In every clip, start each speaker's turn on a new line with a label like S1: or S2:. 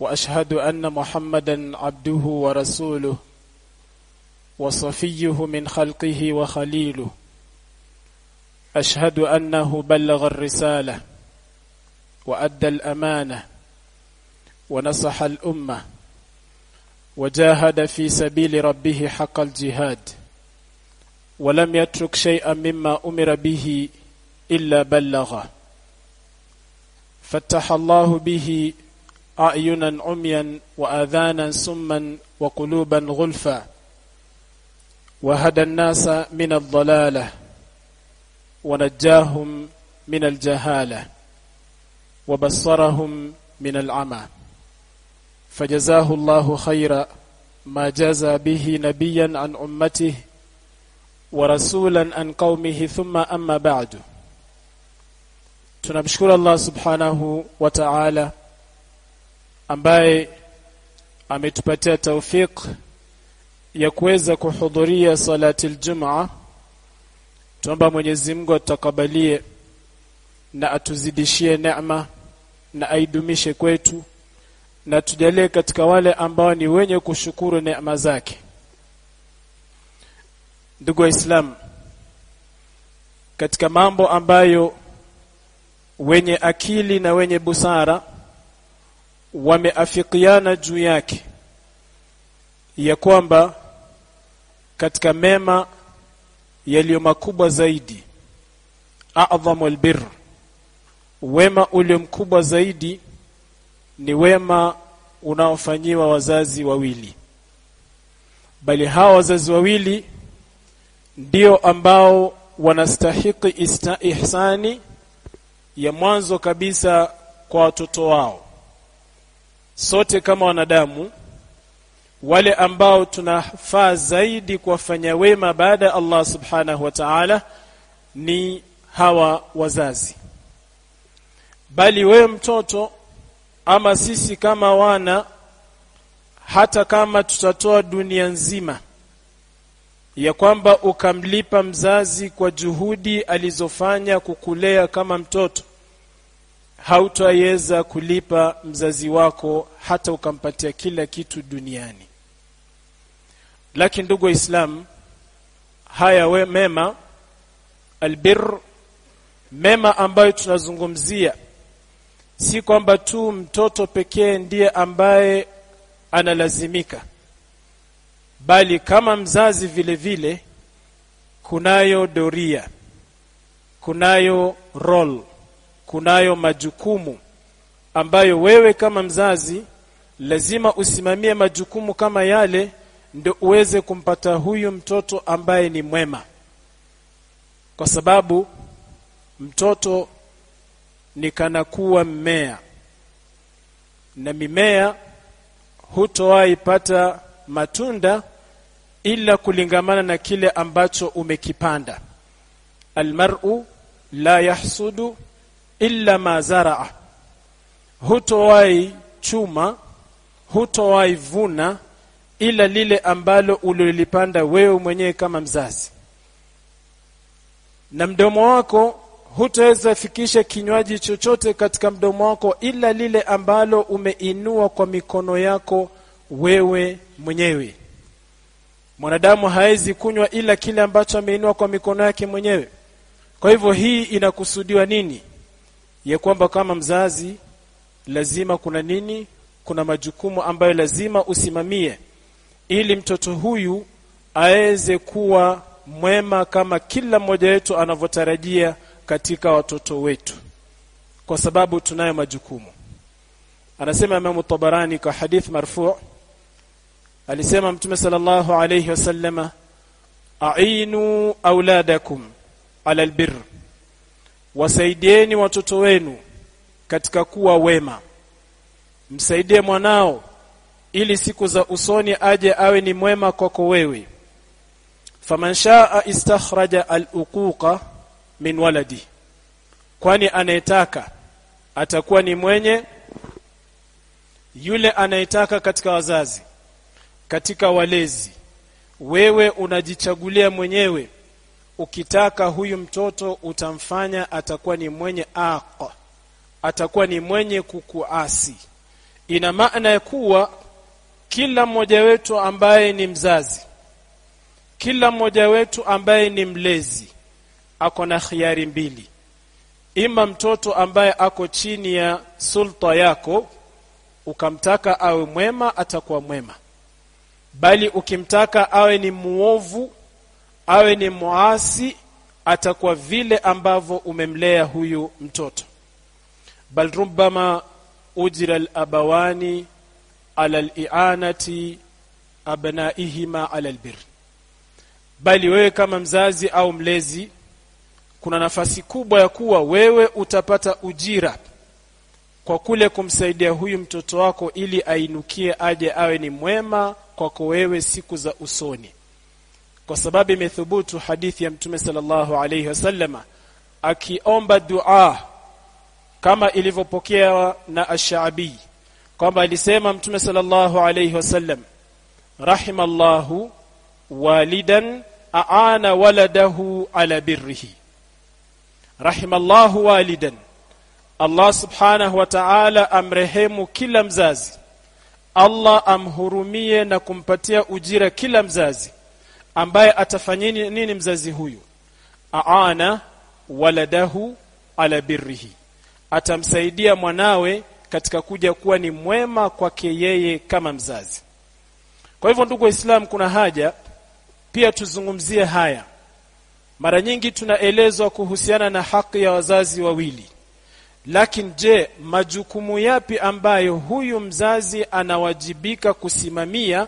S1: وأشهد أن محمدا عبده ورسوله وصفيه من خلقه وخليله. أشهد أنه بلغ الرسالة وأدى الأمانة ونصح الأمة وجاهد في سبيل ربه حق الجهاد ولم يترك شيئا مما أمر به إلا بلغه. فتح الله به أعينا عميا وآذانا سما وقلوبا غلفا وهدى الناس من الضلالة ونجاهم من الجهالة وبصرهم من العمى فجزاه الله خير ما جازى به نبيا عن أمته ورسولا عن قومه ثم أما بعد. tunamshukuru Allah wa ta'ala ambaye ametupatia taufiq ya kuweza kuhudhuria salati aljumaa tuomba Mwenyezi Mungu atakabalie na atuzidishie neema na aidumishe kwetu na tujalie katika wale ambao ni wenye kushukuru neema zake. Ndugu waislamu katika mambo ambayo wenye akili na wenye busara wameafikiana juu yake ya kwamba katika mema yaliyo makubwa zaidi a'dhamu albir wema ulio mkubwa zaidi ni wema unaofanyiwa wazazi wawili. Bali hawa wazazi wawili ndio ambao wanastahiki ihsani ya mwanzo kabisa kwa watoto wao sote kama wanadamu wale ambao tunafaa zaidi kuwafanya wema baada ya Allah subhanahu wa ta'ala ni hawa wazazi. Bali wewe mtoto ama sisi kama wana hata kama tutatoa dunia nzima ya kwamba ukamlipa mzazi kwa juhudi alizofanya kukulea kama mtoto hautaweza kulipa mzazi wako hata ukampatia kila kitu duniani. Lakini ndugu wa islam haya we mema albir mema ambayo tunazungumzia si kwamba tu mtoto pekee ndiye ambaye analazimika bali kama mzazi vile vile kunayo doria kunayo role kunayo majukumu ambayo wewe kama mzazi lazima usimamie majukumu kama yale ndio uweze kumpata huyu mtoto ambaye ni mwema. Kwa sababu mtoto ni kana kuwa mmea na mimea hutowahi pata matunda ila kulingamana na kile ambacho umekipanda. Almar'u la yahsudu illa ma zaraa. Hutowahi chuma hutowai vuna ila lile ambalo ulilipanda wewe mwenyewe kama mzazi. Na mdomo wako hutaweza fikisha kinywaji chochote katika mdomo wako ila lile ambalo umeinua kwa mikono yako wewe mwenyewe. Mwanadamu hawezi kunywa ila kile ambacho ameinua kwa mikono yake mwenyewe. Kwa hivyo hii inakusudiwa nini ya kwamba kama mzazi lazima kuna nini? Kuna majukumu ambayo lazima usimamie ili mtoto huyu aweze kuwa mwema kama kila mmoja wetu anavyotarajia katika watoto wetu. Kwa sababu tunayo majukumu. Anasema Imam Tabarani kwa hadith marfu' alisema mtume sallallahu alayhi wasallama ainu auladakum ala albir wasaidieni watoto wenu katika kuwa wema. Msaidie mwanao ili siku za usoni aje awe ni mwema kwako wewe. Faman shaa istakhraja al-uquqa min waladi. Kwani anayetaka atakuwa ni mwenye yule anayetaka katika wazazi katika walezi. Wewe unajichagulia mwenyewe ukitaka huyu mtoto utamfanya atakuwa ni mwenye aqa atakuwa ni mwenye kukuasi. Ina maana ya kuwa kila mmoja wetu ambaye ni mzazi kila mmoja wetu ambaye ni mlezi ako na khiari mbili. Ima mtoto ambaye ako chini ya sulta yako ukamtaka awe mwema atakuwa mwema. Bali ukimtaka awe ni muovu awe ni muasi atakuwa vile ambavyo umemlea huyu mtoto. Bal rubbama ujira al-abawani ala al-i'anati abnaihima ala albir bali wewe kama mzazi au mlezi kuna nafasi kubwa ya kuwa wewe utapata ujira kwa kule kumsaidia huyu mtoto wako ili ainukie aje awe ni mwema kwako wewe siku za usoni kwa sababu imethubutu hadithi ya mtume sallallahu alayhi wasallama akiomba dua kama ilivyopokewa na ash-Sha'bi kwamba alisema mtume sallallahu alayhi wasallam rahimallahu walidan aana waladahu ala birrihi rahimallahu walidan Allah subhanahu wa ta'ala amrehemu kila mzazi Allah amhurumie na kumpatia ujira kila mzazi ambaye atafanyeni nini mzazi huyu? Aana waladahu ala birrihi. Atamsaidia mwanawe katika kuja kuwa ni mwema kwake yeye kama mzazi. Kwa hivyo ndugu waislamu kuna haja pia tuzungumzie haya. Mara nyingi tunaelezwa kuhusiana na haki ya wazazi wawili. Lakini je majukumu yapi ambayo huyu mzazi anawajibika kusimamia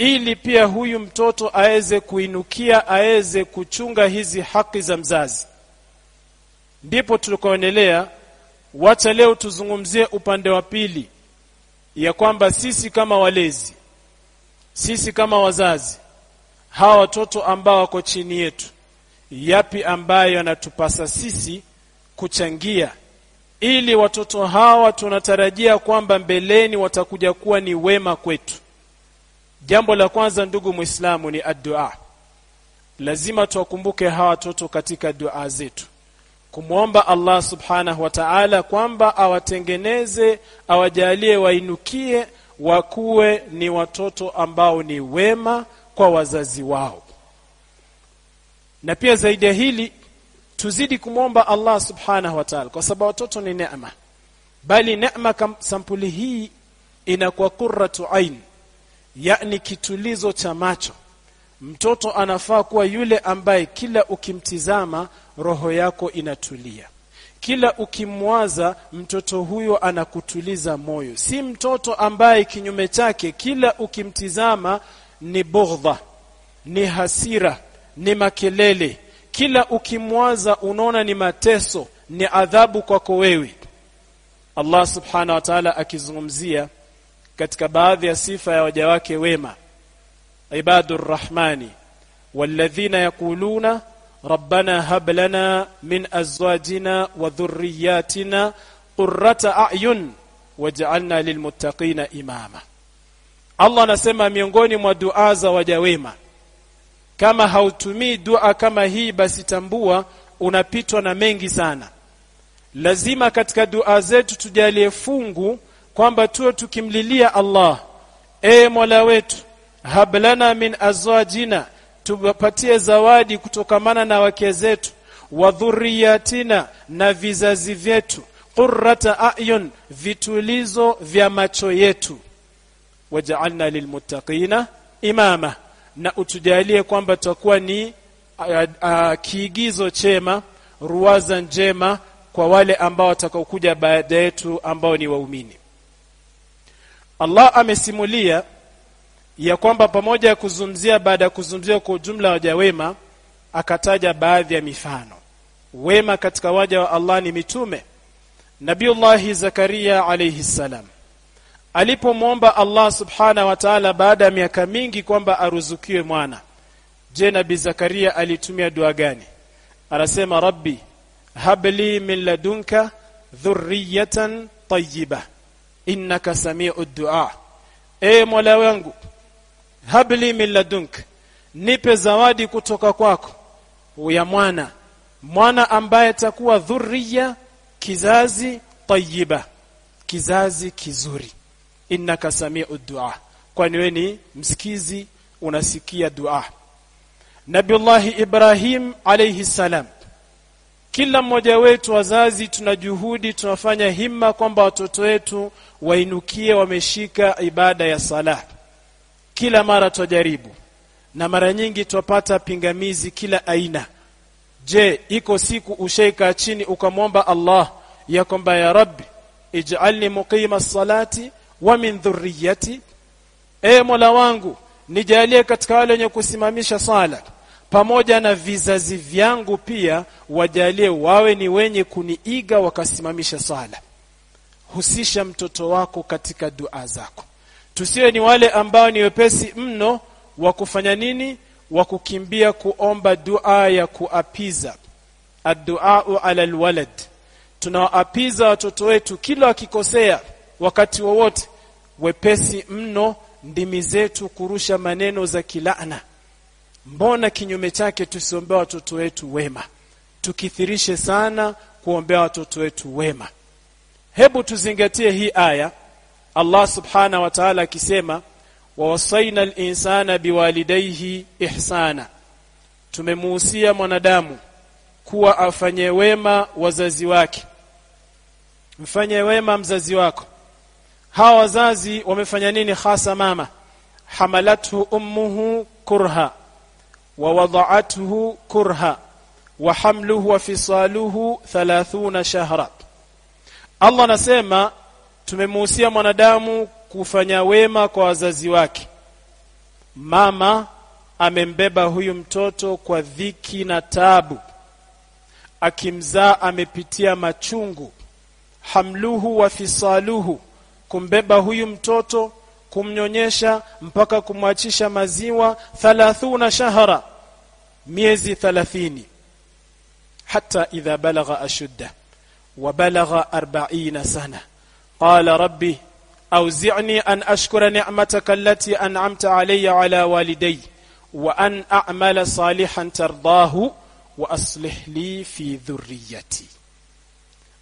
S1: ili pia huyu mtoto aweze kuinukia aweze kuchunga hizi haki za mzazi. Ndipo tulikoendelea wacha leo tuzungumzie upande wa pili ya kwamba sisi kama walezi sisi kama wazazi hawa watoto ambao wako chini yetu yapi ambayo yanatupasa sisi kuchangia? Ili watoto hawa tunatarajia kwamba mbeleni watakuja kuwa ni wema kwetu jambo la kwanza ndugu muislamu ni addua. Lazima tuwakumbuke hawa watoto katika dua zetu. Kumwomba Allah subhanahu wa ta'ala kwamba awatengeneze awajalie wainukie wakuwe ni watoto ambao ni wema kwa wazazi wao. Na pia zaidi ya hili tuzidi kumwomba Allah subhanahu wa ta'ala kwa sababu watoto ni neema. Bali neema sampuli hii inakuwa kurratu ain yani kitulizo cha macho. Mtoto anafaa kuwa yule ambaye kila ukimtizama roho yako inatulia. Kila ukimwaza mtoto huyo anakutuliza moyo. Si mtoto ambaye kinyume chake kila ukimtizama ni bughdha ni hasira ni makelele. Kila ukimwaza unaona ni mateso ni adhabu kwako wewe. Allah subhanahu wa ta'ala akizungumzia katika baadhi ya sifa ya waja wake wema. Ibadur rahmani walladhina yaquluna rabbana hab lana min azwajina wa dhurriyyatina qurrata a'yun waj'alna lilmuttaqina imama. Allah anasema miongoni mwa dua za waja wema kama hautumii dua kama hii basi tambua unapitwa na mengi sana. Lazima katika dua zetu tujalie fungu kwamba tuwe tukimlilia Allah e Mola wetu hablana min azwajina tupatie zawadi kutokamana na wake zetu wa dhurriyatina na vizazi vyetu qurrata ayun vitulizo vya macho yetu. Waj'alna lilmuttaqina imama na utujalie kwamba tutakuwa ni a, a, kiigizo chema ruwaza njema kwa wale ambao watakaokuja baada yetu ambao ni waumini Allah amesimulia ya kwamba pamoja ya kuzungumzia baada ya kuzungumzia kwa ujumla waja wema akataja baadhi ya mifano. Wema katika waja wa Allah ni mitume. Nabiullahi Zakaria alayhi salam. Alipomwomba Allah subhana wa ta'ala baada ya miaka mingi kwamba aruzukiwe mwana. Je Nabi Zakaria alitumia dua gani? Anasema rabbi habli min ladunka dhurriyatan tayyiba innaka samiu dua. E mola wangu habli min ladunk nipe zawadi kutoka kwako. Ya mwana mwana ambaye takuwa dhurriya kizazi tayyiba kizazi kizuri. Innaka samiu dua. Kwani wewe ni msikizi unasikia dua. Nabiullahi Ibrahim alayhi salam kila mmoja wetu wazazi tuna juhudi tunafanya himma kwamba watoto wetu wainukie wameshika ibada ya sala. Kila mara twajaribu na mara nyingi twapata pingamizi kila aina. Je iko siku ushaika chini ukamwomba Allah ya kwamba ya rabbi ij'alni muqima salati wa min dhurriyyati. E mola wangu nijalie katika wale wenye kusimamisha sala pamoja na vizazi vyangu pia wajalie wawe ni wenye kuniiga wakasimamisha sala husisha mtoto wako katika dua zako. Tusiwe ni wale ambao ni wepesi mno wa kufanya nini? Wa kukimbia kuomba dua ya kuapiza. Adduau ala alwalad. Tunawaapiza watoto wetu kila wakikosea wakati wowote. Wepesi mno ndimi zetu kurusha maneno za kilana mbona kinyume chake tusiombea watoto wetu wema? Tukithirishe sana kuombea watoto wetu wema. Hebu tuzingatie hii aya. Allah subhana wa ta'ala akisema wawasaina al-insana biwalidayhi ihsana. Tumemuhusia mwanadamu kuwa afanye wema wazazi wake. Mfanye wema mzazi wako. Hawa wazazi wamefanya nini hasa mama? Hamalathu ummuhu kurha wa hamluhu wa fisaluhu 30 shahra Allah anasema tumemuhusia mwanadamu kufanya wema kwa wazazi wake. Mama amembeba huyu mtoto kwa dhiki na tabu akimzaa amepitia machungu. Hamluhu wa fisaluhu kumbeba huyu mtoto kumnyonyesha mpaka kumwachisha maziwa 30 shahara miezi 30 hata idha balagha ashudda wa balagha 40 sana qala rabbi أوزعني أن أشكر نعمتك التي أنعمت علي على والدي وأن أعمل صالحا ترضاه وأصلح لي في ذريتي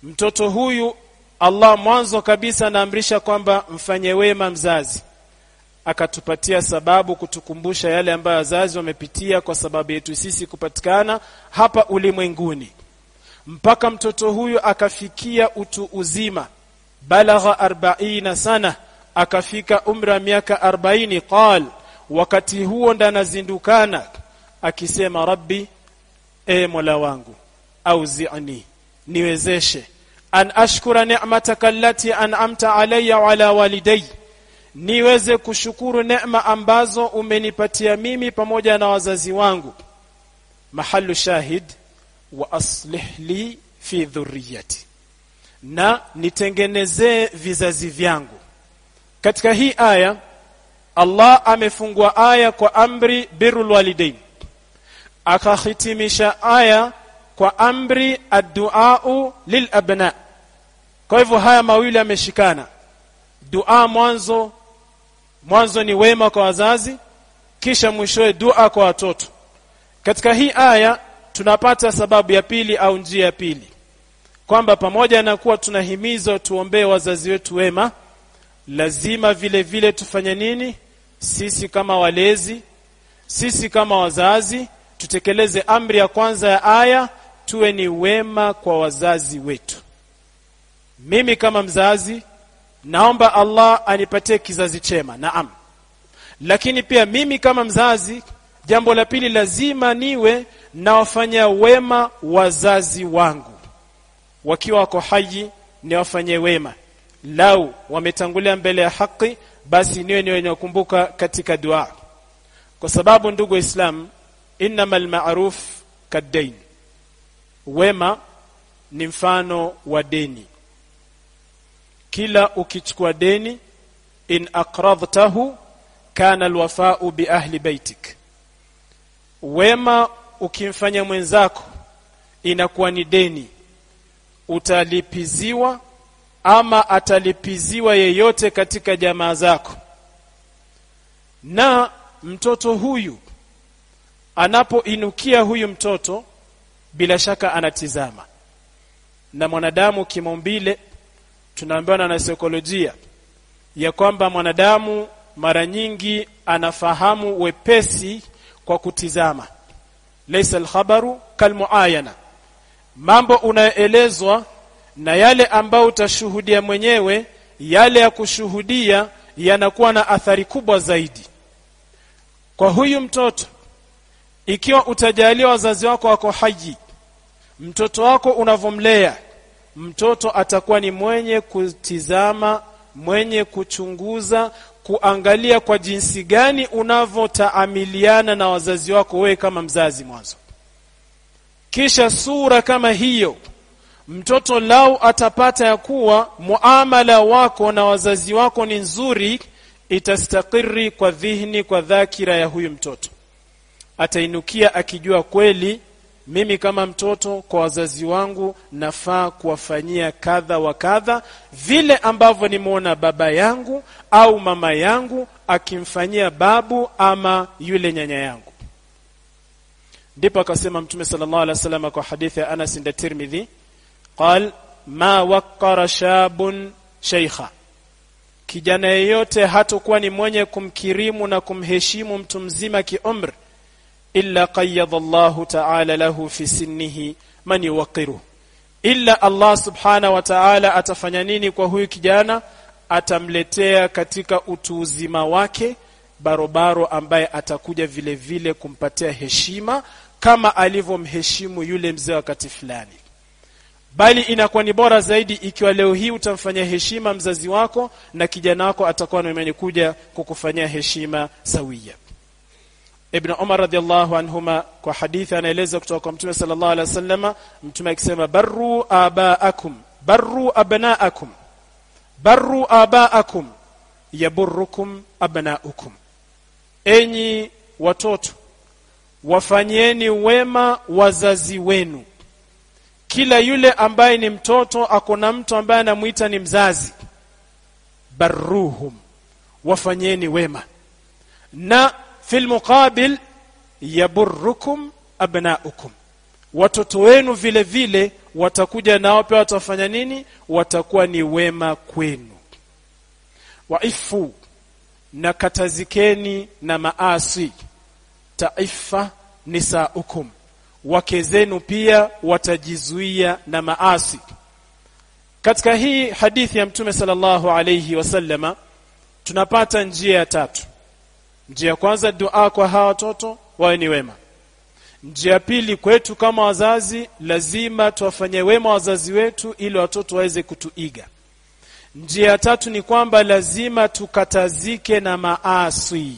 S1: mtoto huyu Allah mwanzo kabisa anaamrisha kwamba mfanye wema mzazi akatupatia sababu kutukumbusha yale ambayo wazazi wamepitia kwa sababu yetu sisi kupatikana hapa ulimwenguni. Mpaka mtoto huyu akafikia utu uzima balagha 40 sana akafika umri wa miaka 40 qal wakati huo ndanazindukana akisema rabbi e mola wangu auzi'ni niwezeshe an ashkura ni'mataka allati an'amta alayya wa ala walidai niweze kushukuru neema ambazo umenipatia mimi pamoja na wazazi wangu. Mahallu shahid wa aslih li fi dhurriyati. Na nitengenezee vizazi vyangu. Katika hii aya Allah amefungua aya kwa amri birrul walidain. Akahitimisha aya kwa amri adduau lilabna kwa hivyo haya mawili yameshikana. Dua mwanzo mwanzo ni wema kwa wazazi kisha mwishowe dua kwa watoto. Katika hii aya tunapata sababu ya pili au njia ya pili. Kwamba pamoja na kuwa tunahimizwa tuombee wazazi wetu wema lazima vile vile tufanye nini? Sisi kama walezi sisi kama wazazi tutekeleze amri ya kwanza ya aya tuwe ni wema kwa wazazi wetu. Mimi kama mzazi naomba Allah anipatie kizazi chema. Naam. Lakini pia mimi kama mzazi jambo la pili lazima niwe nawafanya wema wazazi wangu. Wakiwa wako hai niwafanye wema. Lau wametangulia mbele ya haki basi niwe ni wenye kukumbuka katika dua. Kwa sababu ndugu wa islam innamal ma'ruf kadain wema ni mfano wa deni kila ukichukua deni in aqradtahu kana alwafa'u bi ahli baitik. Wema ukimfanya mwenzako inakuwa ni deni. Utalipiziwa ama atalipiziwa yeyote katika jamaa zako. Na mtoto huyu anapoinukia huyu mtoto bila shaka anatizama. Na mwanadamu kimaumbile tunaambiwa na saikolojia ya kwamba mwanadamu mara nyingi anafahamu wepesi kwa kutizama. Laysa alkhabaru kalmuayana. Mambo unayoelezwa na yale ambayo utashuhudia mwenyewe yale ya kushuhudia yanakuwa na athari kubwa zaidi. Kwa huyu mtoto ikiwa utajalia wazazi wako wako haji mtoto wako unavomlea mtoto atakuwa ni mwenye kutizama mwenye kuchunguza kuangalia kwa jinsi gani unavotaamiliana na wazazi wako wewe kama mzazi mwanzo. Kisha sura kama hiyo mtoto lau atapata ya kuwa muamala wako na wazazi wako ni nzuri itastakiri kwa dhihni kwa dhakira ya huyu mtoto. Atainukia akijua kweli mimi kama mtoto kwa wazazi wangu nafaa kuwafanyia kadha wa kadha vile ambavyo nimeona baba yangu au mama yangu akimfanyia babu ama yule nyanya yangu. Ndipo akasema mtume sallallahu alaihi wasallam kwa hadithi ya Anas inda Tirmidhi qal ma waqqara shabun sheikha kijana yeyote hatakuwa ni mwenye kumkirimu na kumheshimu mtu mzima kiumri illa qayyada Allahu ta'ala lahu fi sinnihi man yuqiru illa Allah subhanahu wa ta'ala atafanya nini kwa huyu kijana? Atamletea katika utu uzima wake barobaro ambaye atakuja vile vile kumpatia heshima kama alivyomheshimu yule mzee wakati fulani. Bali inakuwa ni bora zaidi ikiwa leo hii utamfanyia heshima mzazi wako na kijana wako atakuwa na kuja kukufanyia heshima sawia Ibn Umar radhiallahu anhuma kwa hadithi anaeleza kutoka kwa Mtume sallallahu alaihi wasallam Mtume akisema barru abaakum barru abnaakum barru abaakum yaburrukum abnaukum. Enyi watoto wafanyeni wema wazazi wenu. Kila yule ambaye ni mtoto akona mtu ambaye anamuita ni mzazi barruhum wafanyeni wema. Na fil muqabil yaburrukum abnaukum watoto wenu vile vile watakuja nao pia watafanya nini watakuwa ni wema kwenu waifu na katazikeni na maasi taifa nisaukum wake zenu pia watajizuia na maasi katika hii hadithi ya mtume sallallahu alayhi wasallama tunapata njia ya tatu njia kwanza dua kwa hawa watoto wawe ni wema. Njia pili kwetu kama wazazi lazima tuwafanye wema wazazi wetu ili watoto waweze kutuiga. Njia ya tatu ni kwamba lazima tukatazike na maasi.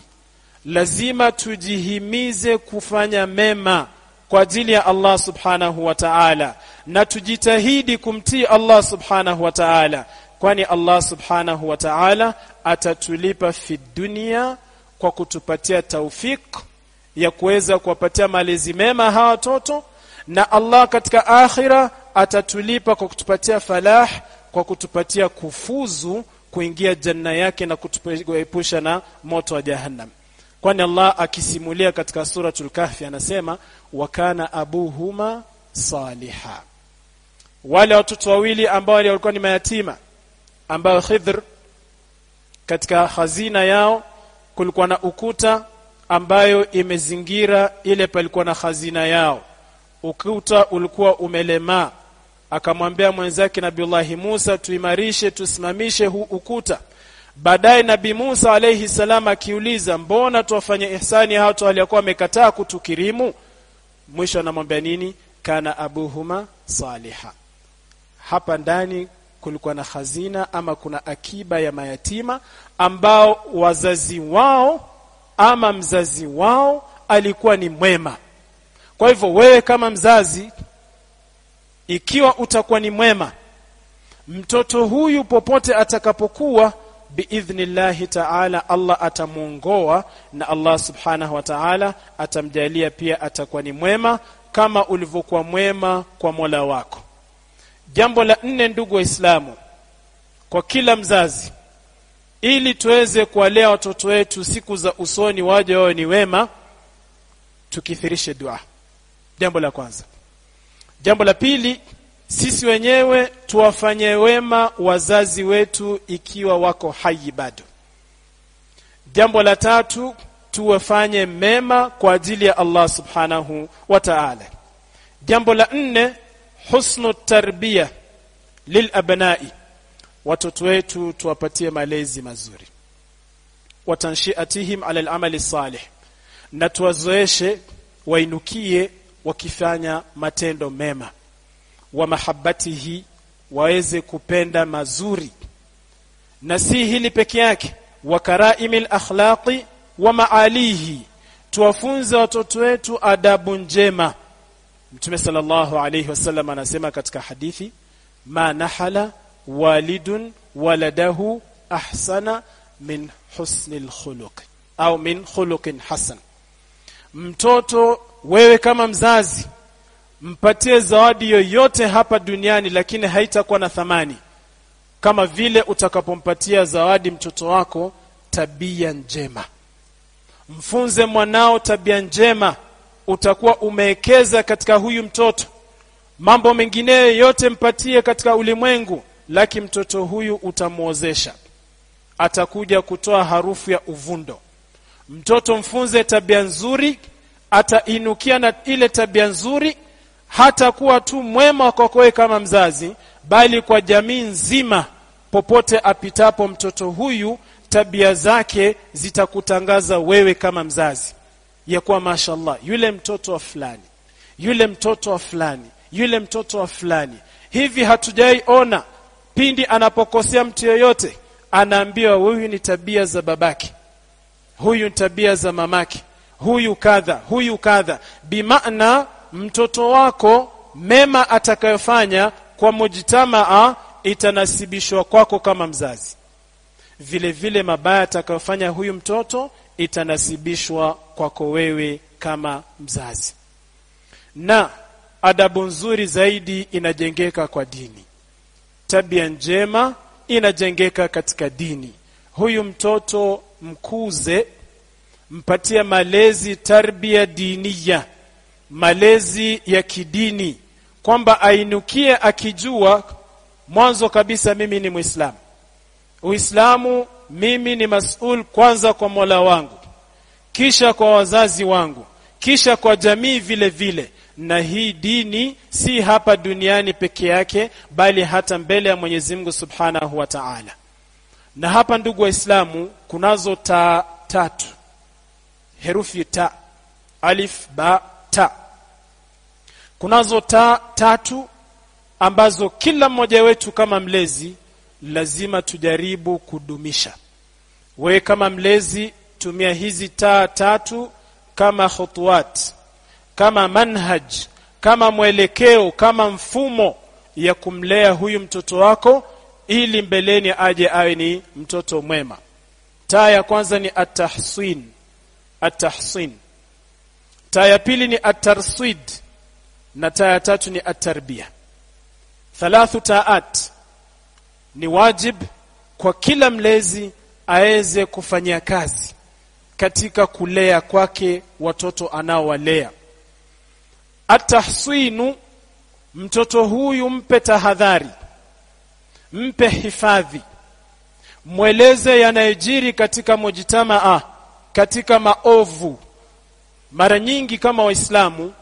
S1: Lazima tujihimize kufanya mema kwa ajili ya Allah subhanahu wa ta'ala. Na tujitahidi kumtii Allah subhanahu wa ta'ala. Kwani Allah subhanahu wa ta'ala atatulipa fi dunia kwa kutupatia taufik ya kuweza kuwapatia malezi mema hawa watoto na Allah katika akhira atatulipa kwa kutupatia falah kwa kutupatia kufuzu kuingia janna yake na kutuepusha na moto wa jahannam. Kwani Allah akisimulia katika suratul kahfi anasema wakana abuhuma saliha. Wale watoto wawili ambao walikuwa ni mayatima ambao Khidr katika hazina yao kulikuwa na ukuta ambayo imezingira ile palikuwa na hazina yao. Ukuta ulikuwa umelemaa. Akamwambia mwenzake Nabiullahi Musa tuimarishe tusimamishe huu ukuta. Baadaye Nabii Musa alayhi salam akiuliza mbona tuwafanye ihsani hao waliokuwa wamekataa kutukirimu? Mwisho anamwambia nini? Kana abuhuma saliha hapa ndani kulikuwa na hazina ama kuna akiba ya mayatima ambao wazazi wao ama mzazi wao alikuwa ni mwema kwa hivyo wewe kama mzazi ikiwa utakuwa ni mwema mtoto huyu popote atakapokuwa biidhnillahi taala Allah atamuongoa na Allah subhanahu wa taala atamjalia pia atakuwa ni mwema kama ulivyokuwa mwema kwa Mola wako. Jambo la nne, ndugu Waislamu, kwa kila mzazi, ili tuweze kuwalea watoto wetu siku za usoni waje wao ni wema, tukithirishe dua. Jambo la kwanza. Jambo la pili, sisi wenyewe tuwafanye wema wazazi wetu ikiwa wako hai bado. Jambo la tatu, tuwafanye mema kwa ajili ya Allah subhanahu wa ta'ala. Jambo la nne, husnu tarbiya lilabnai, watoto wetu tuwapatie malezi mazuri, watanshiatihim ala lamali salih, na tuwazoeshe wainukie wakifanya matendo mema. Wa mahabbatihi waweze kupenda mazuri. Na si hili peke yake. Wa karaimil akhlaqi wa maalihi. Tuwafunze watoto wetu adabu njema mtume sallallahu alayhi wasallam anasema katika hadithi ma nahala walidun waladahu ahsana min husnil khuluq au min khuluqin hasan. Mtoto wewe kama mzazi mpatie zawadi yoyote hapa duniani lakini haitakuwa na thamani. Kama vile utakapompatia zawadi mtoto wako tabia njema. Mfunze mwanao tabia njema utakuwa umeekeza katika huyu mtoto. Mambo mengineyo yote mpatie katika ulimwengu lakini mtoto huyu utamwozesha. Atakuja kutoa harufu ya uvundo. Mtoto mfunze tabia nzuri atainukia na ile tabia nzuri hata kuwa tu mwema kwa kwako kama mzazi bali kwa jamii nzima. Popote apitapo mtoto huyu tabia zake zitakutangaza wewe kama mzazi ya kuwa mashallah yule mtoto wa fulani yule mtoto wa fulani yule mtoto wa fulani. Hivi hatujai ona pindi anapokosea mtu yoyote anaambiwa huyu ni tabia za babake huyu ni tabia za mamake huyu kadha huyu kadha. Bimaana mtoto wako mema atakayofanya kwa mujtamaa itanasibishwa kwako kama mzazi vile vile mabaya atakayofanya huyu mtoto itanasibishwa kwako wewe kama mzazi. Na adabu nzuri zaidi inajengeka kwa dini. Tabia njema inajengeka katika dini. Huyu mtoto mkuze mpatie malezi tarbia diniya malezi ya kidini kwamba ainukie akijua mwanzo kabisa mimi ni muislamu uislamu mimi ni masul kwanza kwa mola wangu kisha kwa wazazi wangu kisha kwa jamii vile vile. Na hii dini si hapa duniani peke yake bali hata mbele ya Mwenyezi Mungu Subhanahu wa Ta'ala. Na hapa ndugu waislamu kunazo ta tatu. Herufi ta. Alif ba ta. Kunazo ta tatu ambazo kila mmoja wetu kama mlezi lazima tujaribu kudumisha. Wewe kama mlezi tumia hizi taa tatu kama khutuwat kama manhaj kama mwelekeo kama mfumo ya kumlea huyu mtoto wako ili mbeleni aje awe ni mtoto mwema. Taa ya kwanza ni atahsin atahsin taa ya pili ni atarswid na taa ya tatu ni atarbia thalathu taat ni wajib kwa kila mlezi aweze kufanyia kazi katika kulea kwake watoto anaowalea. Atahsinu mtoto huyu mpe tahadhari mpe hifadhi mweleze yanayojiri katika mujtamaa katika maovu. Mara nyingi kama waislamu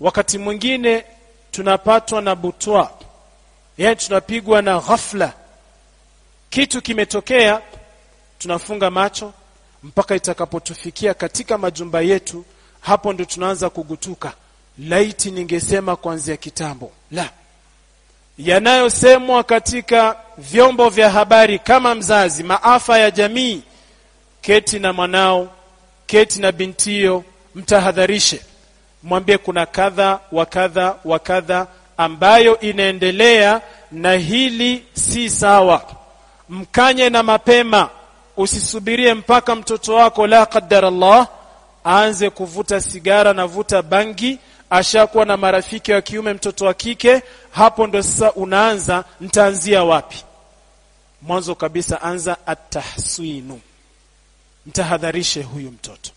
S1: wakati mwingine tunapatwa na butwa yani tunapigwa na ghafla. Kitu kimetokea tunafunga macho mpaka itakapotufikia katika majumba yetu hapo ndo tunaanza kugutuka. Laiti ningesema kuanzia kitambo. La. Yanayosemwa katika vyombo vya habari kama mzazi maafa ya jamii keti na mwanao keti na bintio mtahadharishe. Mwambie kuna kadha wa kadha wa kadha ambayo inaendelea na hili si sawa. Mkanye na mapema. Usisubirie mpaka mtoto wako la qaddar Allah aanze kuvuta sigara na vuta bangi. Ashakuwa na marafiki wa kiume mtoto wa kike hapo ndo sasa unaanza nitaanzia wapi? Mwanzo kabisa anza atahsinu mtahadharishe huyu mtoto.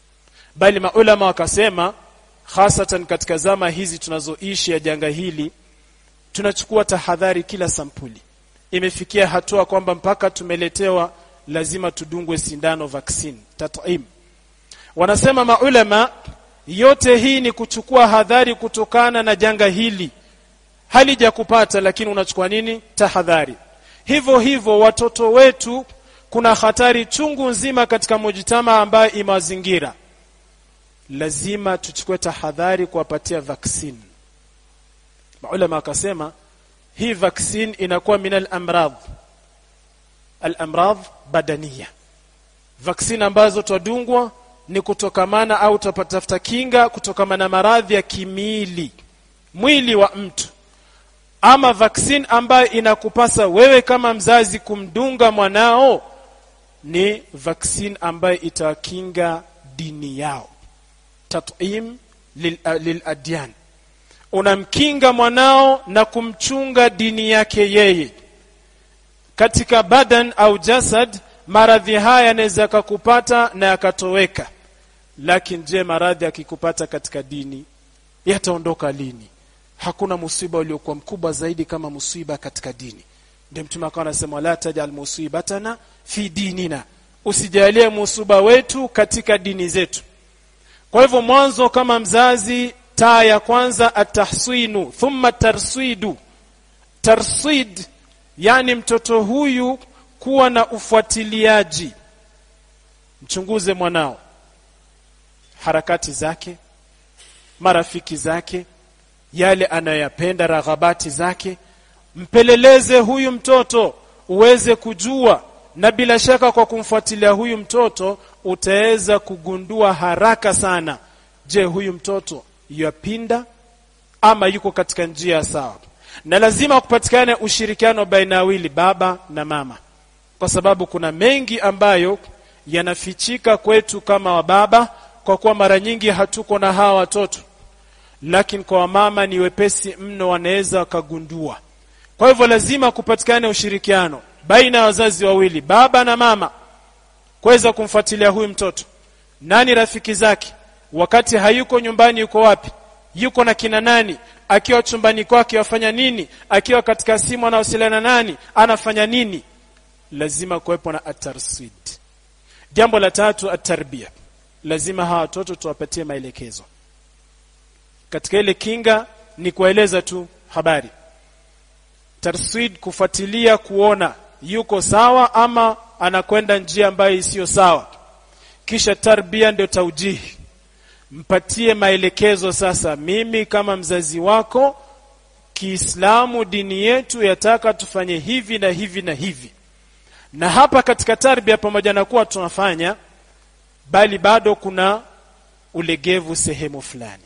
S1: Bali maulama wakasema hasatan katika zama hizi tunazoishi ya janga hili tunachukua tahadhari kila sampuli. Imefikia hatua kwamba mpaka tumeletewa lazima tudungwe sindano vaccine tatim. Wanasema maulama yote hii ni kuchukua hadhari kutokana na janga hili. Halija kupata lakini unachukua nini? Tahadhari. Hivyo hivyo watoto wetu kuna hatari chungu nzima katika mujitama ambayo imazingira, lazima tuchukue tahadhari kuwapatia vaccine maulama akasema hii vaccine inakuwa min al-amradh al-amradh badaniya vaccine ambazo twadungwa ni kutokamana au tutapata kinga kutokamana na maradhi ya kimili mwili wa mtu. Ama vaccine ambayo inakupasa wewe kama mzazi kumdunga mwanao ni vaccine ambayo itakinga dini yao. Tatim lil, uh, lil unamkinga mwanao na kumchunga dini yake yeye. Katika badan au jasad maradhi haya yanaweza yakakupata na yakatoweka. Lakini je maradhi akikupata katika dini yataondoka lini? Hakuna musiba uliokuwa mkubwa zaidi kama musiba katika dini. Ndio mtume akawa anasema la tajal musibatana fi dinina. Usijalie musiba wetu katika dini zetu. Kwa hivyo mwanzo kama mzazi taa ya kwanza atahsinu thumma tarswidu tarsid yani mtoto huyu kuwa na ufuatiliaji. Mchunguze mwanao. Harakati zake marafiki zake yale anayapenda raghabati zake. Mpeleleze huyu mtoto uweze kujua na bila shaka kwa kumfuatilia huyu mtoto utaweza kugundua haraka sana. Je huyu mtoto yapinda ama yuko katika njia sawa. Na lazima kupatikane ushirikiano baina wili baba na mama. Kwa sababu kuna mengi ambayo yanafichika kwetu kama wababa kwa kuwa mara nyingi hatuko na hawa watoto. Lakini kwa wamama ni wepesi mno wanaweza wakagundua. Kwa hivyo lazima kupatikane ushirikiano baina ya wazazi wawili baba na mama kuweza kumfuatilia huyu mtoto. Nani rafiki zake wakati hayuko nyumbani yuko wapi? Yuko na kina nani? Akiwa chumbani kwake wafanya nini? Akiwa katika simu anawasiliana nani? Anafanya nini? Lazima kuwepo na atarsid jambo la tatu atarbia lazima hawa watoto tuwapatie maelekezo. Katika ile kinga ni kueleza tu habari. Tarsid kufuatilia kuona yuko sawa ama anakwenda njia ambayo isiyo sawa. Kisha tarbia ndio taujihi mpatie maelekezo sasa. Mimi kama mzazi wako Kiislamu dini yetu yataka tufanye hivi na hivi na hivi. Na hapa katika tarbia pamoja na kuwa tunafanya bali bado kuna ulegevu sehemu fulani.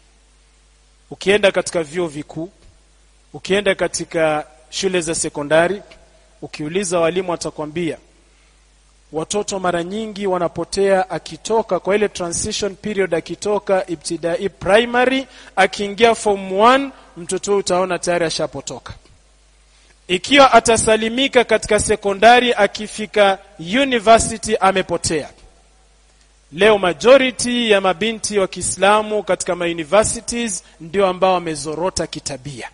S1: Ukienda katika vyuo vikuu ukienda katika shule za sekondari ukiuliza walimu watakwambia watoto mara nyingi wanapotea akitoka kwa ile transition period akitoka ibtidai primary akiingia form 1 mtoto utaona tayari ashapotoka. Ikiwa atasalimika katika sekondari akifika university amepotea. Leo majority ya mabinti wa Kiislamu katika ma universities ndio ambao wamezorota kitabia.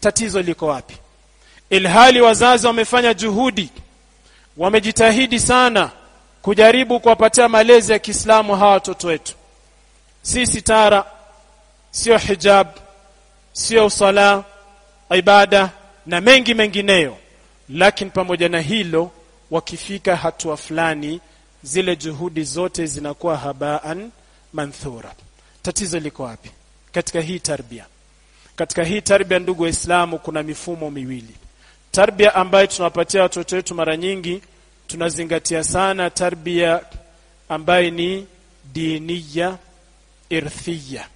S1: Tatizo liko wapi? Ilhali wazazi wamefanya juhudi wamejitahidi sana kujaribu kuwapatia malezi ya Kiislamu hawa watoto wetu. Si sitara sio hijab sio sala ibada na mengi mengineyo. Lakini pamoja na hilo wakifika hatua fulani zile juhudi zote zinakuwa habaan manthura. Tatizo liko wapi? Katika hii tarbia. Katika hii tarbia ndugu waislamu kuna mifumo miwili tarbia ambayo tunawapatia watoto wetu mara nyingi tunazingatia sana tarbia ambayo ni diniya irthiya.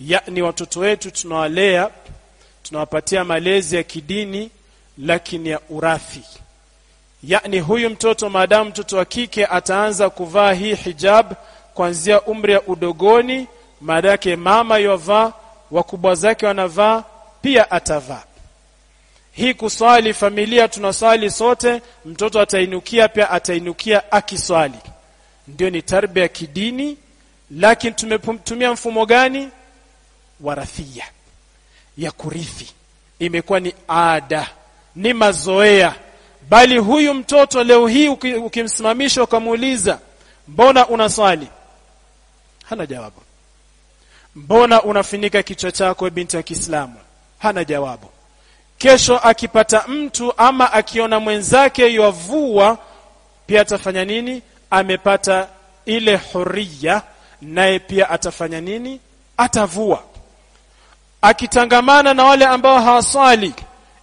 S1: Yani watoto wetu tunawalea tunawapatia malezi ya kidini lakini ya urathi. Yani huyu mtoto maadamu mtoto wa kike ataanza kuvaa hii hijab kuanzia umri ya udogoni maana yake mama yovaa wakubwa zake wanavaa pia atavaa hii kuswali familia tunaswali sote mtoto atainukia pia atainukia akiswali. Ndio ni tarbia kidini lakini tumetumia mfumo gani? Warathia ya kurithi. Imekuwa ni ada ni mazoea. Bali huyu mtoto leo hii ukimsimamisha ukamuuliza mbona unaswali? Hana jawabu. Mbona unafinika kichwa chako binti ya Kiislamu? Hana jawabu kesho akipata mtu ama akiona mwenzake yavua pia atafanya nini? Amepata ile huria naye pia atafanya nini? Atavua. Akitangamana na wale ambao hawaswali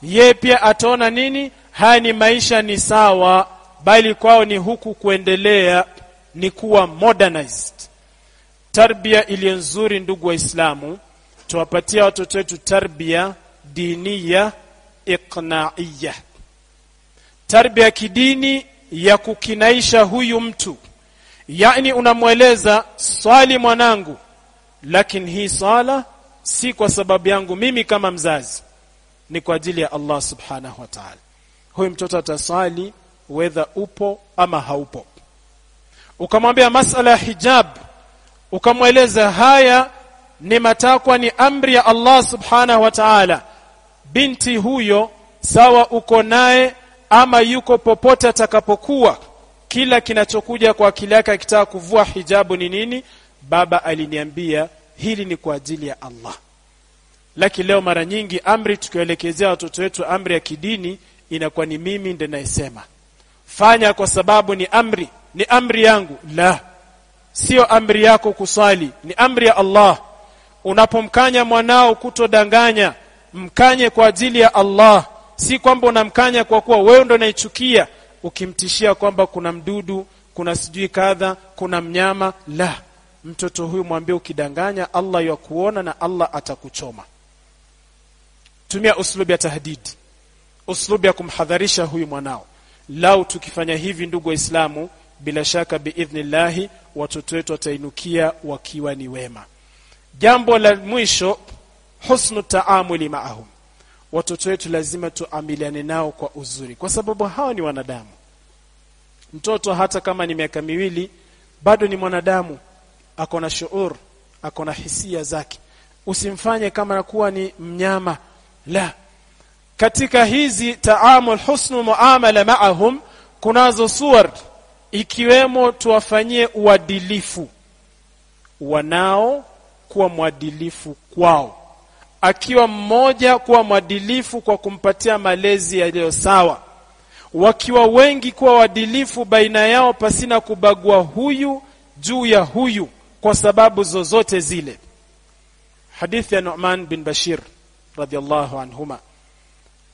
S1: ye pia ataona nini? Haya ni maisha ni sawa bali kwao ni huku kuendelea ni kuwa modernized. Tarbia iliyo nzuri ndugu waislamu tuwapatia watoto wetu tarbia diniya iqnaiya tarbia ya kidini ya kukinaisha huyu mtu. Yani unamweleza swali mwanangu lakini hii swala si kwa sababu yangu mimi kama mzazi ni kwa ajili ya Allah subhanahu wa ta'ala. Huyu mtoto ataswali whether upo ama haupo. Ukamwambia masala ya hijab ukamweleza haya ni matakwa ni amri ya Allah subhanahu wa ta'ala binti huyo sawa uko naye ama yuko popote atakapokuwa kila kinachokuja kwa akili yake akitaka kuvua hijabu ni nini? Baba aliniambia hili ni kwa ajili ya Allah. Lakini leo mara nyingi amri tukiwaelekezea watoto wetu amri ya kidini inakuwa ni mimi ndiye naisema fanya kwa sababu ni amri ni amri yangu. La sio amri yako kusali ni amri ya Allah. Unapomkanya mwanao kutodanganya mkanye kwa ajili ya Allah. Si kwamba unamkanya kwa kuwa wewe ndo unaichukia ukimtishia kwamba kuna mdudu kuna sijui kadha kuna mnyama la. Mtoto huyu mwambie ukidanganya Allah yakuona na Allah atakuchoma. Tumia uslubi ya tahdid uslubi ya kumhadharisha huyu mwanao. Lau tukifanya hivi ndugu waislamu bila shaka biidhnillahi watoto wetu watainukia wakiwa ni wema. Jambo la mwisho husnu taamuli maahum. Watoto wetu lazima tuamiliane nao kwa uzuri kwa sababu hawa ni wanadamu. Mtoto hata kama ni miaka miwili bado ni mwanadamu. Ako na shuur ako na hisia zake. Usimfanye kama kuwa ni mnyama. La. Katika hizi taamul husnu muamala maahum kunazo suwar ikiwemo tuwafanyie uadilifu. Wanao kuwa mwadilifu kwao akiwa mmoja kuwa mwadilifu kwa kumpatia malezi yaliyo sawa. Wakiwa wengi kuwa wadilifu baina yao pasina kubagua huyu juu ya huyu kwa sababu zozote zile. Hadithi ya Nu'man bin Bashir radhiallahu anhuma.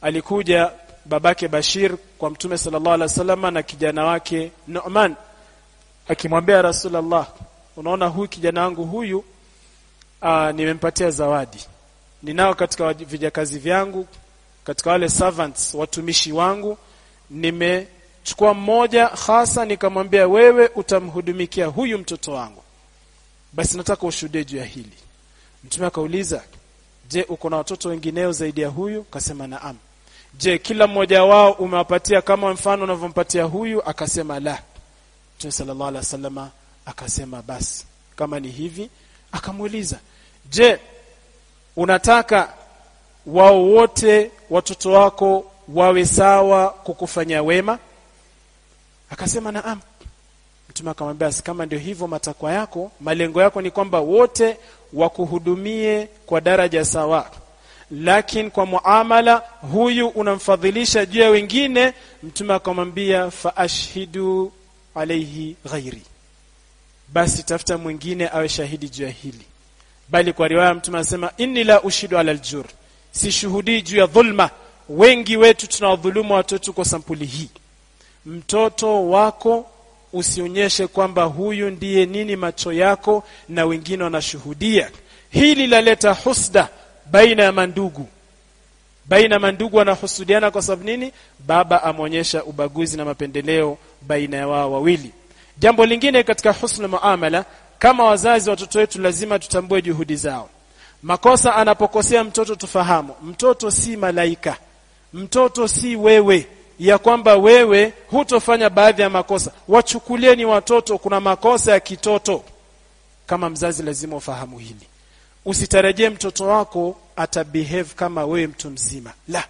S1: Alikuja babake Bashir kwa mtume sallallahu alaihi wasallam na kijana wake Nu'man. Akimwambia Rasulullah unaona huyu kijana wangu huyu nimempatia zawadi ninao katika vijakazi vyangu katika wale servants watumishi wangu. Nimechukua mmoja hasa nikamwambia wewe utamhudumikia huyu mtoto wangu. Basi nataka ushuhudie juu ya hili. Mtume akauliza je uko na watoto wengineo zaidi ya huyu? Akasema naam. Je kila mmoja wao umewapatia kama mfano unavyompatia huyu? Akasema la. Mtume sallallahu alaihi wasallam akasema basi. Kama ni hivi akamuuliza je unataka wao wote watoto wako wawe sawa kukufanya wema? Akasema naam. Mtume akamwambia kama ndio hivyo matakwa yako? Malengo yako ni kwamba wote wakuhudumie kwa daraja sawa. Lakini kwa muamala huyu unamfadhilisha juu ya wengine mtume akamwambia fa ashhidu alayhi ghairi. Basi tafuta mwingine awe shahidi juu ya hili bali kwa riwaya mtume anasema inni la ushidu ala aljur. Sishuhudii juu ya dhulma. Wengi wetu tunawadhulumu watoto kwa sampuli hii. Mtoto wako usionyeshe kwamba huyu ndiye nini macho yako na wengine wanashuhudia. Hili laleta husda baina ya mandugu. Baina mandugu wanahusudiana kwa sababu nini? Baba amonyesha ubaguzi na mapendeleo baina ya wao wawili. Jambo lingine katika husnul muamala kama wazazi watoto wetu lazima tutambue juhudi zao. Makosa anapokosea mtoto tufahamu. Mtoto si malaika. Mtoto si wewe. Ya kwamba wewe hutofanya baadhi ya makosa. Wachukulieni watoto kuna makosa ya kitoto. Kama mzazi lazima ufahamu hili. Usitarajie mtoto wako atabehave kama wewe mtu mzima. La.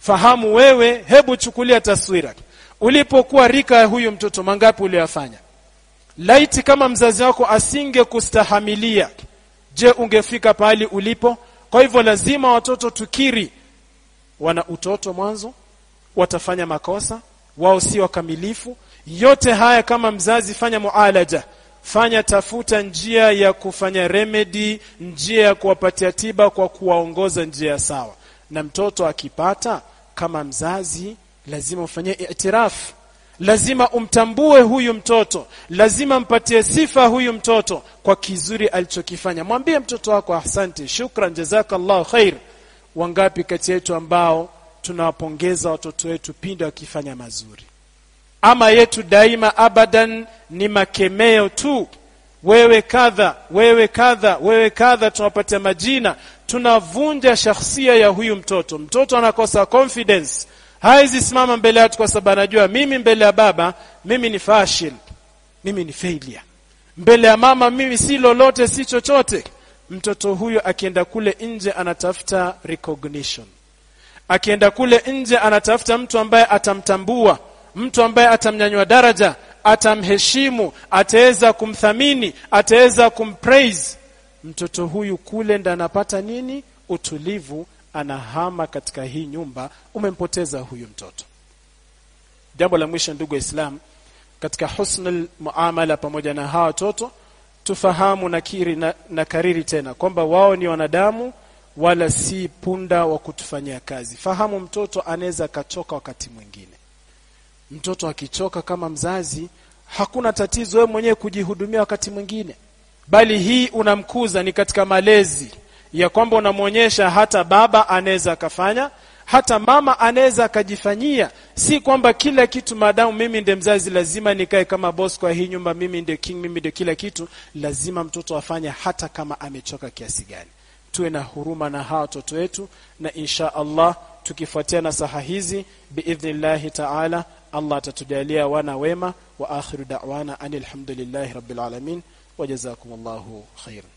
S1: Fahamu wewe hebu chukulia taswira. Ulipokuwa rika ya huyu mtoto mangapi uliyafanya laiti kama mzazi wako asinge kustahamilia je ungefika pahali ulipo? Kwa hivyo lazima watoto tukiri wana utoto mwanzo watafanya makosa wao si wakamilifu. Yote haya kama mzazi fanya mualaja fanya tafuta njia ya kufanya remedy njia ya kuwapatia tiba kwa kuwaongoza njia sawa. Na mtoto akipata kama mzazi lazima ufanye itirafu lazima umtambue huyu mtoto. Lazima mpatie sifa huyu mtoto kwa kizuri alichokifanya. Mwambie mtoto wako asante shukran jazakallahu khair. Wangapi kati yetu ambao tunawapongeza watoto wetu pindi wakifanya mazuri? Ama yetu daima abadan ni makemeo tu. Wewe kadha wewe kadha wewe kadha tunapatia majina. Tunavunja shakhsia ya huyu mtoto. Mtoto anakosa confidence hawezi simama mbele yetu kwa sababu anajua mimi mbele ya baba mimi ni fashil mimi ni failure. Mbele ya mama mimi si lolote si chochote. Mtoto huyo akienda kule nje anatafuta recognition. Akienda kule nje anatafuta mtu ambaye atamtambua mtu ambaye atamnyanyua daraja atamheshimu ataweza kumthamini ataweza kumpraise. Mtoto huyu kule ndo anapata nini? Utulivu anahama katika hii nyumba umempoteza huyu mtoto. Jambo la mwisho ndugu islam katika husnul muamala pamoja na hawa watoto tufahamu nakiri na, na kariri tena kwamba wao ni wanadamu wala si punda wa kutufanyia kazi. Fahamu mtoto anaweza akachoka wakati mwingine. Mtoto akichoka kama mzazi hakuna tatizo wewe mwenyewe kujihudumia wakati mwingine. Bali hii unamkuza ni katika malezi ya kwamba unamwonyesha hata baba anaweza akafanya hata mama anaweza akajifanyia. Si kwamba kila kitu madamu mimi ndiye mzazi lazima nikae kama boss kwa hii nyumba mimi ndiye king mimi ndiye kila kitu. Lazima mtoto afanye hata kama amechoka kiasi gani. Tuwe na huruma na hawa watoto wetu na insha Allah tukifuatia na saha hizi biidhnillahi taala Allah atatujalia wana wema wa akhiru da'wana anilhamdulillahi rabbil alamin wa jazakumullahu khairan